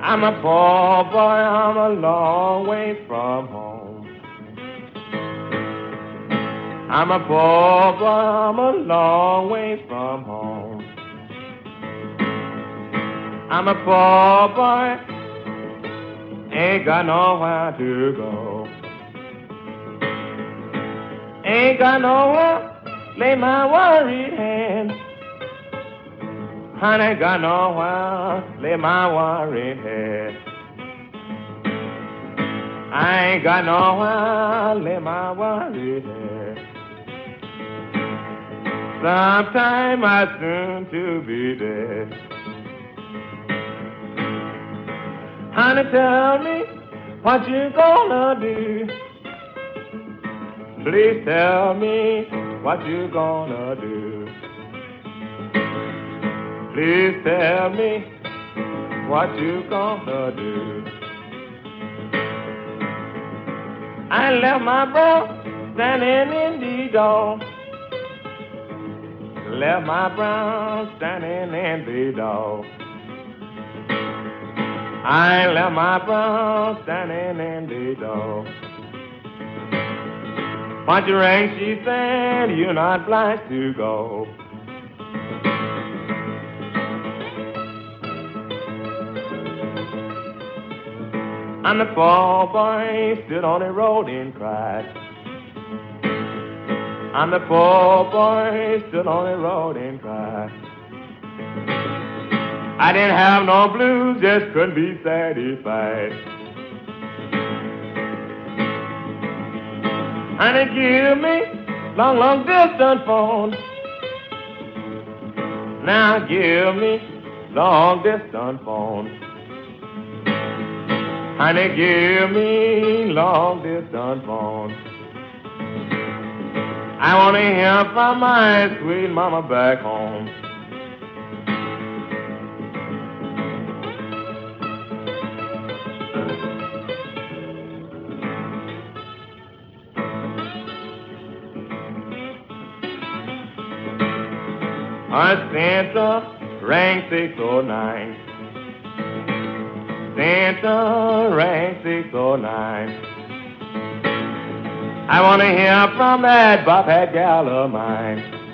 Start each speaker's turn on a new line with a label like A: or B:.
A: I'm a poor boy, I'm a long way from home. I'm a poor boy, I'm a long way from home. I'm a poor boy, ain't got nowhere to go. Ain't got nowhere, lay my worried head. Honey, got no nowhere, lay my worried head. I ain't got no nowhere, lay my worried head. Sometime I soon to be dead. Honey, tell me what you gonna do. Please tell me what you gonna do. Please tell me what you gonna do. I left my bro standing in the door. Left my brown standing in the door. I left my brown standing in the door. Punch your ring, she said, you're not blind to go. And the poor boy stood on the road and cried. And the poor boy stood on the road and cried. I didn't have no blues, just couldn't be satisfied. And it give me long, long distance phone. Now give me long distance phone. Honey, give me long distance phone. I want to hear from my sweet mama back home. I Our Santa rang 609. Santa rang 609. I want to hear from that bobhead gal of mine.